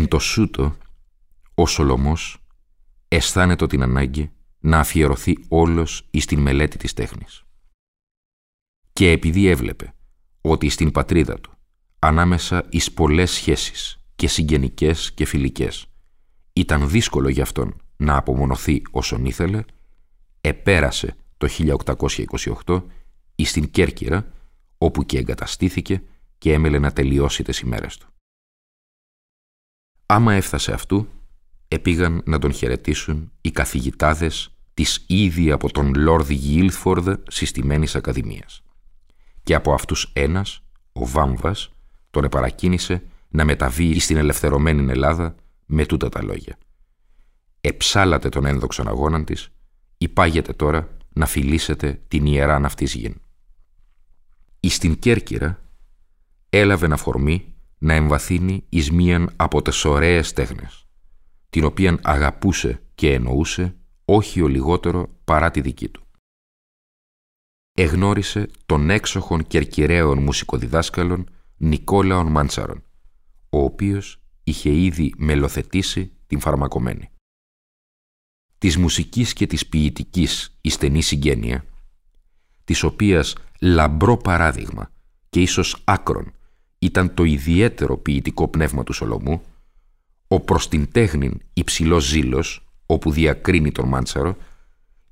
Εν το σούτο, ο Σολομός αισθάνεται την ανάγκη να αφιερωθεί όλος εις την μελέτη της τέχνης. Και επειδή έβλεπε ότι στην πατρίδα του, ανάμεσα εις πολλές σχέσεις και συγγενικές και φιλικές, ήταν δύσκολο για αυτόν να απομονωθεί όσον ήθελε, επέρασε το 1828 εις την Κέρκυρα, όπου και εγκαταστήθηκε και έμελε να τελειώσει τις ημέρες του. Άμα έφτασε αυτού, επήγαν να τον χαιρετήσουν οι καθηγητάδες της ήδη από τον Λόρδι Γίλφορδ συστημένης Ακαδημίας. Και από αυτούς ένας, ο Βάμβας, τον επαρακίνησε να μεταβεί στην ελευθερωμένη Ελλάδα με τούτα τα λόγια. Εψάλατε τον ένδοξον αγώναν της, υπάγεται τώρα να φιλήσετε την ιεράν αυτής γην. Εις την Κέρκυρα έλαβε αφορμή να εμβαθύνει εις μίαν από τις ωραίες τέχνες, την οποίαν αγαπούσε και εννοούσε όχι ο λιγότερο παρά τη δική του. Εγνώρισε τον έξοχον κερκυραίων μουσικοδιδάσκαλων Νικόλαον Μάντσαρον, ο οποίος είχε ήδη μελοθετήσει την φαρμακομένη. Της μουσικής και της ποιητικής η στενή συγγένεια, της οποίας λαμπρό παράδειγμα και ίσως άκρον ήταν το ιδιαίτερο ποιητικό πνεύμα του Σολομού, ο προς την τέχνην υψηλός ζήλος, όπου διακρίνει τον Μάντσαρο,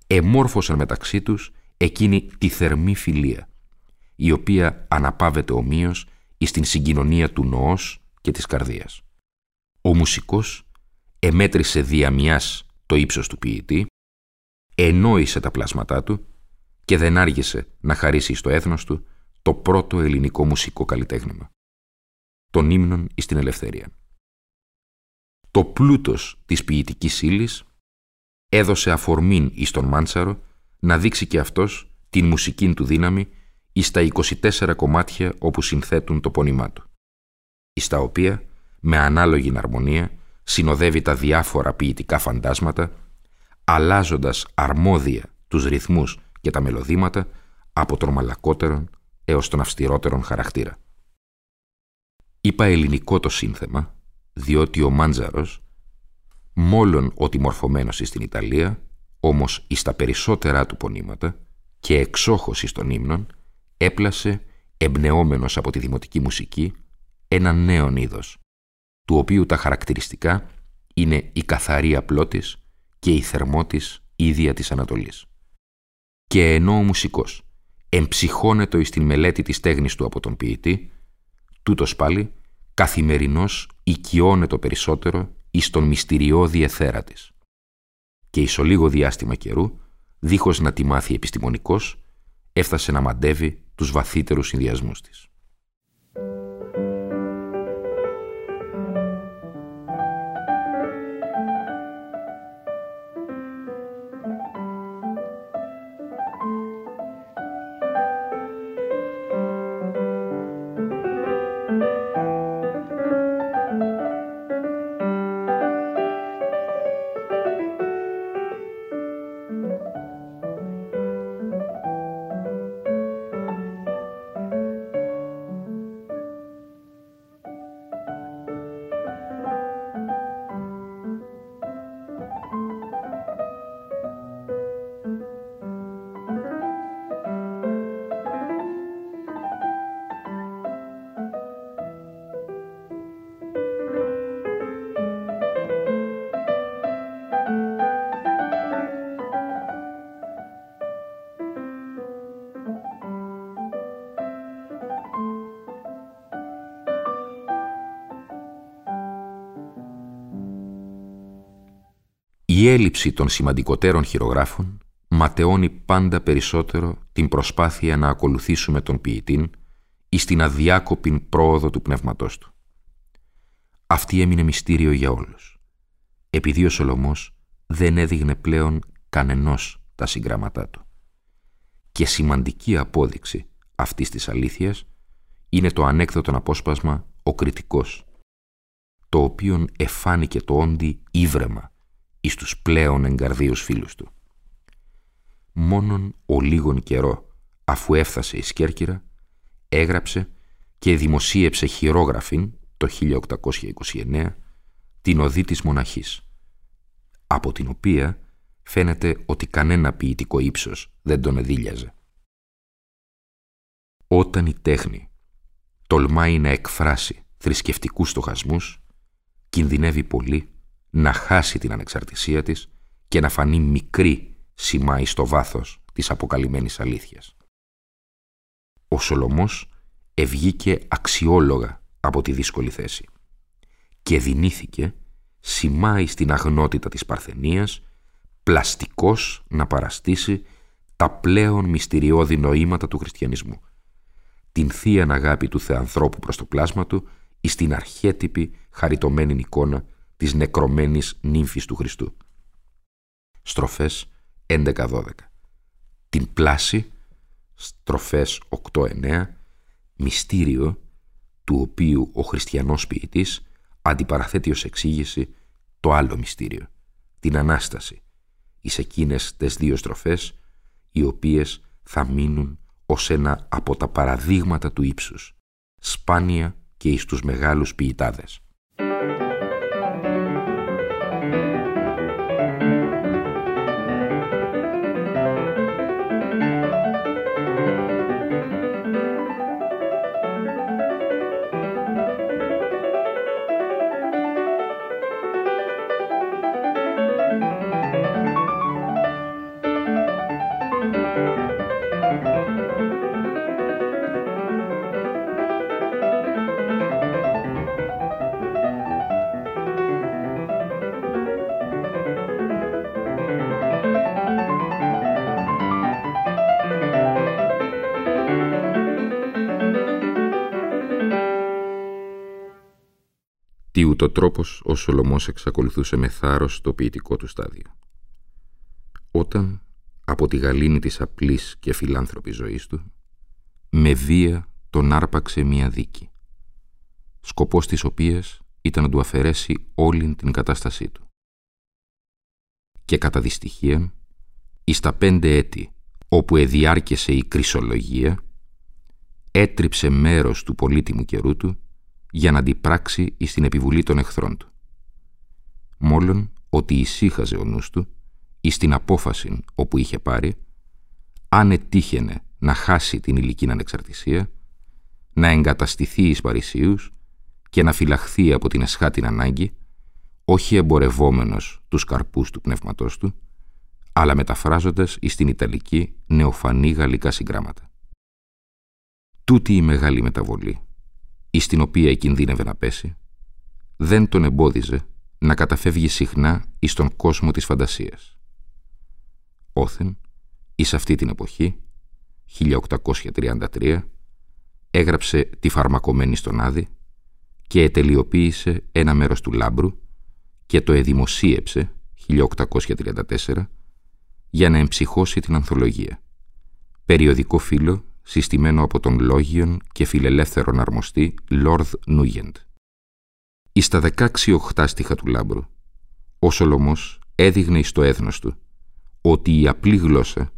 εμόρφωσαν μεταξύ τους εκείνη τη θερμή φιλία, η οποία αναπάβεται ομοίως εις την συγκοινωνία του νοός και της καρδίας. Ο μουσικός εμέτρησε διαμιάς το ύψος του ποιητή, ενόησε τα πλάσματά του και δεν άργησε να χαρίσει στο έθνος του το πρώτο ελληνικό μουσικό καλλιτέχνημα των ύμνων εις την ελευθερία. Το πλούτος της ποιητικής ύλης έδωσε αφορμήν εις τον Μάντσαρο να δείξει και αυτός την μουσική του δύναμη εις τα 24 κομμάτια όπου συνθέτουν το πόνημά του, εις τα οποία με ανάλογη αρμονία συνοδεύει τα διάφορα ποιητικά φαντάσματα, αλλάζοντας αρμόδια τους ρυθμούς και τα μελωδήματα από τον μαλακότερον έως τον αυστηρότερον χαρακτήρα. Είπα ελληνικό το σύνθεμα, διότι ο Μάντζαρος, μόλον ότι μορφωμένος στην Ιταλία, όμως εις τα περισσότερα του πονήματα και εξόχως εις των ύμνων, έπλασε, εμπνεόμενος από τη δημοτική μουσική, ένα νέο είδος, του οποίου τα χαρακτηριστικά είναι η καθαρή απλότης και η θερμότης ίδια της Ανατολής. Και ενώ ο μουσικός εμψυχώνεται εις την μελέτη της τέχνης του από τον ποιητή, τούτος πάλι καθημερινώς οικειώνεται περισσότερο εις τον μυστηριώδη εθέρα της. Και εις λίγο διάστημα καιρού, δίχως να τη μάθει επιστημονικός, έφτασε να μαντεύει τους βαθύτερους συνδυασμούς της. Η έλλειψη των σημαντικότερων χειρογράφων ματαιώνει πάντα περισσότερο την προσπάθεια να ακολουθήσουμε τον ποιητή ή στην αδιάκοπη πρόοδο του πνεύματός του. Αυτή έμεινε μυστήριο για όλους, επειδή ο Σολομός δεν έδειγνε πλέον κανενός τα συγγράμματά του. Και σημαντική απόδειξη αυτής της αλήθειας είναι το ανέκδοτο απόσπασμα «Ο κριτικός», το οποίον εφάνηκε το όντι ύβρεμα εις τους πλέον εγκαρδίους φίλους του. Μόνον ο λίγον καιρό, αφού έφτασε η Σκέρκυρα, έγραψε και δημοσίεψε χειρόγραφην το 1829 την οδή της μοναχής, από την οποία φαίνεται ότι κανένα ποιητικό ύψος δεν τον εδίλιαζε. Όταν η τέχνη τολμάει να εκφράσει θρησκευτικούς στοχασμούς, κινδυνεύει πολύ να χάσει την ανεξαρτησία της και να φανεί μικρή σημάει στο βάθος της αποκαλυμμένης αλήθειας. Ο Σολομός ευγήκε αξιόλογα από τη δύσκολη θέση και δυνήθηκε σημάει στην αγνότητα της Παρθενίας πλαστικός να παραστήσει τα πλέον μυστηριώδη νοήματα του χριστιανισμού την θεία αγάπη του Θεανθρώπου προς το πλάσμα του ή στην αρχέτυπη χαριτωμένη εικόνα της νεκρωμένης νύμφης του Χριστού. Στροφές 11-12 Την πλάση, στροφές 8-9, μυστήριο του οποίου ο χριστιανός ποιητής αντιπαραθέτει ως εξήγηση το άλλο μυστήριο, την Ανάσταση, εις εκείνες τις δύο στροφές οι οποίες θα μείνουν ως ένα από τα παραδείγματα του ύψους, σπάνια και εις τους μεγάλους ποιητάδες. Ούτω τρόπος ο Σολομός εξακολουθούσε με θάρρος το ποιητικό του στάδιο. Όταν, από τη γαλήνη της απλής και φιλάνθρωπης ζωής του, με βία τον άρπαξε μία δίκη, σκοπός της οποίας ήταν να του αφαιρέσει όλη την κατάστασή του. Και κατά δυστυχία, εις τα πέντε έτη όπου εδιάρκεσε η κρυσολογία, έτριψε μέρος του πολύτιμου καιρού του για να αντιπράξει εις την επιβουλή των εχθρών του. Μόλον ότι ησύχαζε ο νους του εις την απόφαση όπου είχε πάρει, αν ετύχαινε να χάσει την ηλική ανεξαρτησία, να εγκαταστηθεί εις Παρισίους και να φυλαχθεί από την εσχάτην ανάγκη, όχι εμπορευόμενος τους καρπούς του πνεύματός του, αλλά μεταφράζοντας εις την Ιταλική νεοφανή γαλλικά συγγράμματα. Τούτη η μεγάλη μεταβολή ή στην οποία κινδύνευε να πέσει, δεν τον εμπόδιζε να καταφεύγει συχνά εις τον κόσμο της φαντασίας. Όθεν, εις αυτή την εποχή, 1833, έγραψε τη φαρμακομένη στον Άδη και ετελειοποίησε ένα μέρος του Λάμπρου και το εδημοσίεψε 1834 για να εμψυχώσει την ανθολογία. Περιοδικό φύλλο συστημένο από τον λόγιον και φιλελεύθερον αρμοστή Λόρδ Νούγεντ. Εις τα δεκάξι οχτάστιχα του Λάμπρου, ο Σολομός έδειγνε εις το έθνος του ότι η απλή γλώσσα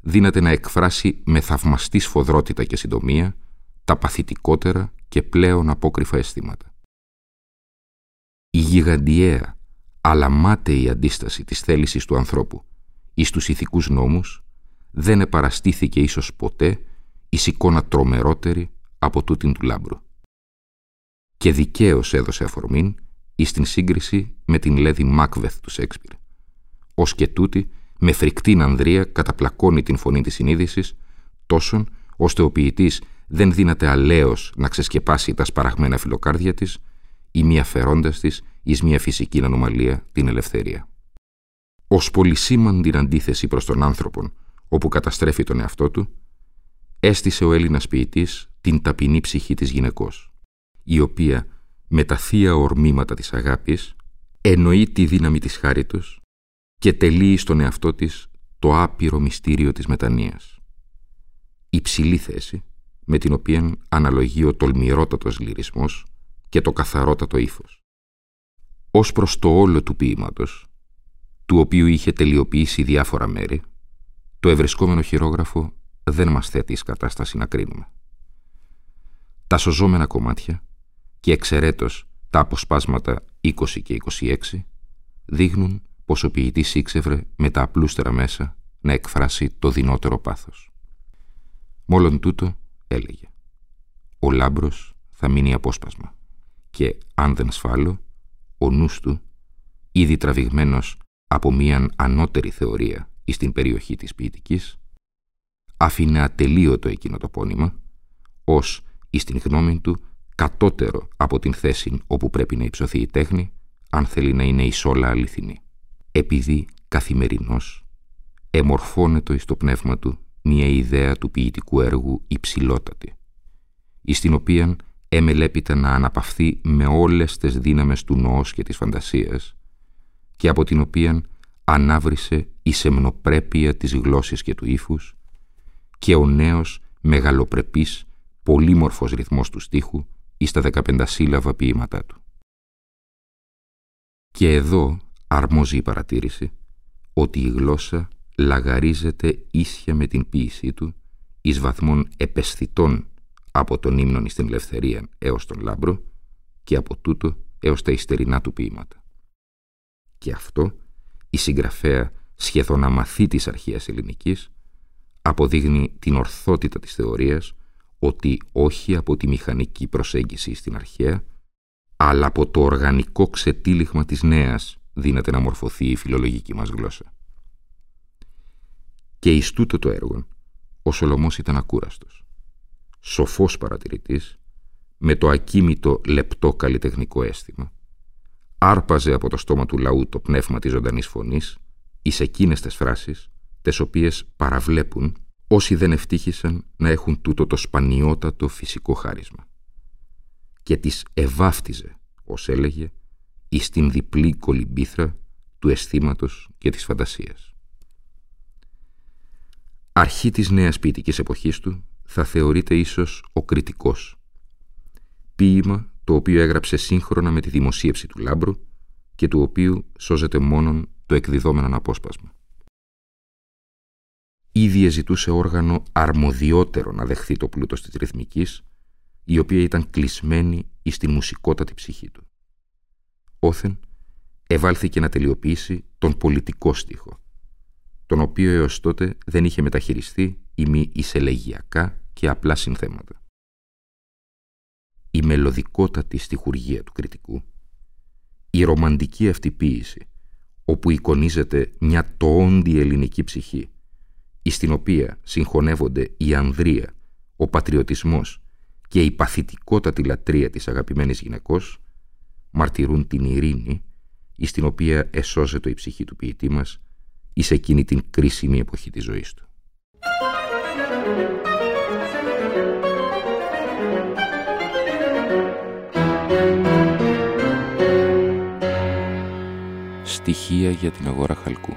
δύναται να εκφράσει με θαυμαστή σφοδρότητα και συντομία τα παθητικότερα και πλέον απόκριφα αισθήματα. Η γιγαντιαία αλλά μάταιη αντίσταση της θέλησης του ανθρώπου εις τους ηθικούς νόμους δεν επαραστήθηκε ίσως ποτέ εις εικόνα τρομερότερη από τούτην του λάμπρου. Και δικαίως έδωσε αφορμήν εις την σύγκριση με την Λέδη Μάκβεθ του Σέξπιρ. Ως και τούτη, με φρικτήν ανδρεία καταπλακώνει την φωνή της συνείδησης, τόσον ώστε ο ποιητής δεν δύναται αλέως να ξεσκεπάσει τα σπαραγμένα φιλοκάρδια της ή μη αφαιρώντας της εις μια φυσική ανομαλία την ελευθερία. ως πολυσήμαντην αντίθεση προς τον άνθρωπον όπου καταστρέφει τον εαυτό του, έστησε ο Έλληνας ποιητής την ταπεινή ψυχή της γυναικός, η οποία με τα θεία ορμήματα της αγάπης εννοεί τη δύναμη της χάριτος και τελείει στον εαυτό της το άπειρο μυστήριο της μετανοίας. Υψηλή θέση με την οποία αναλογεί ο τολμηρότατος λυρισμός και το καθαρότατο ύφος. Ως προς το όλο του ποίηματος, του οποίου είχε τελειοποιήσει διάφορα μέρη, το ευρισκόμενο χειρόγραφο δεν μας θέτει εις κατάσταση να κρίνουμε. Τα σωζόμενα κομμάτια και εξαιρέτως τα αποσπάσματα 20 και 26 δείχνουν πως ο ποιητής ήξευρε με τα απλούστερα μέσα να εκφράσει το δυνότερο πάθος. Μόλον τούτο έλεγε «Ο λάμπρος θα μείνει απόσπασμα και αν δεν σφάλω, ο νους του, ήδη τραβηγμένος από μίαν ανώτερη θεωρία εις την περιοχή της ποιητικής, άφηνε ατελείωτο εκείνο το πόνημα, ως εις την γνώμη του κατώτερο από την θέση όπου πρέπει να υψωθεί η τέχνη, αν θέλει να είναι εις όλα αληθινή. Επειδή καθημερινός εμορφώνεται εις το πνεύμα του μια ιδέα του ποιητικού έργου υψηλότατη, εις την οποία έμελέπεται να αναπαυθεί με όλες τις δύναμες του νοός και της φαντασίας και από την οποία ανάβρισε η σεμνοπρέπεια της γλώσσης και του ύφους και ο νέος μεγαλοπρεπής πολύμορφος ρυθμός του στίχου ή στα δεκαπεντασύλλαβα ποίηματά του. Και εδώ αρμόζει η παρατήρηση ότι η γλώσσα λαγαρίζεται ίσια με την ποίησή του εις βαθμών επαισθητών από τον ύμνον στην ελευθερία έως τον λάμπρο και από τούτο έως τα ιστερινά του ποίηματα. Και αυτό η συγγραφέα σχεδόν αμαθή της αρχαίας ελληνικής αποδείγνει την ορθότητα της θεωρίας ότι όχι από τη μηχανική προσέγγιση στην αρχαία, αλλά από το οργανικό ξετύλιγμα της νέας δύναται να μορφωθεί η φιλολογική μας γλώσσα. Και εις τούτο το έργο, ο Σολομός ήταν ακούραστος, σοφός παρατηρητής, με το ακίμητο λεπτό καλλιτεχνικό αίσθημα, άρπαζε από το στόμα του λαού το πνεύμα της ζωντανής φωνής εις εκείνες τις φράσεις, τις οποίες παραβλέπουν όσοι δεν ευτύχησαν να έχουν τούτο το σπανιότατο φυσικό χάρισμα. Και τις ευάφτιζε, ως έλεγε, εις την διπλή κολυμπήθρα του αισθήματος και της φαντασίας. Αρχή της νέας ποιητικής εποχής του θα θεωρείται ίσως ο κριτικός. Ποίημα το οποίο έγραψε σύγχρονα με τη δημοσίευση του Λάμπρου και του οποίου σώζεται μόνον το εκδιδόμενο απόσπασμα. Ήδη ζητούσε όργανο αρμοδιότερο να δεχθεί το πλούτος της ρυθμικής, η οποία ήταν κλεισμένη εις την μουσικότατη ψυχή του. Όθεν εβάλθηκε να τελειοποιήσει τον πολιτικό στίχο, τον οποίο έως τότε δεν είχε μεταχειριστεί ή μη εισελεγιακά και απλά συνθέματα η μελωδικότατη στιχουργία του κριτικού, η ρομαντική αυτή ποίηση, όπου εικονίζεται μια τοόντι ελληνική ψυχή, εις την οποία συγχωνεύονται η ανδρεία, ο πατριωτισμός και η παθητικότατη λατρεία της αγαπημένης γυναικός, μαρτυρούν την ειρήνη, εις την οποία εσώζεται η ψυχή του ποιητή μας, εις εκείνη την κρίσιμη εποχή της ζωής του. Στοιχεία για την αγορά χαλκού.